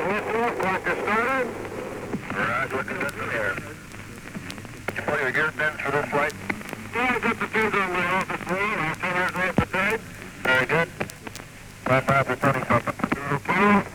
right, lift off. Roger, looking good from here. You your gear for this flight? Yeah, I got the on my office wall, I'll turn it off the tape. Very good. Fly 5 something.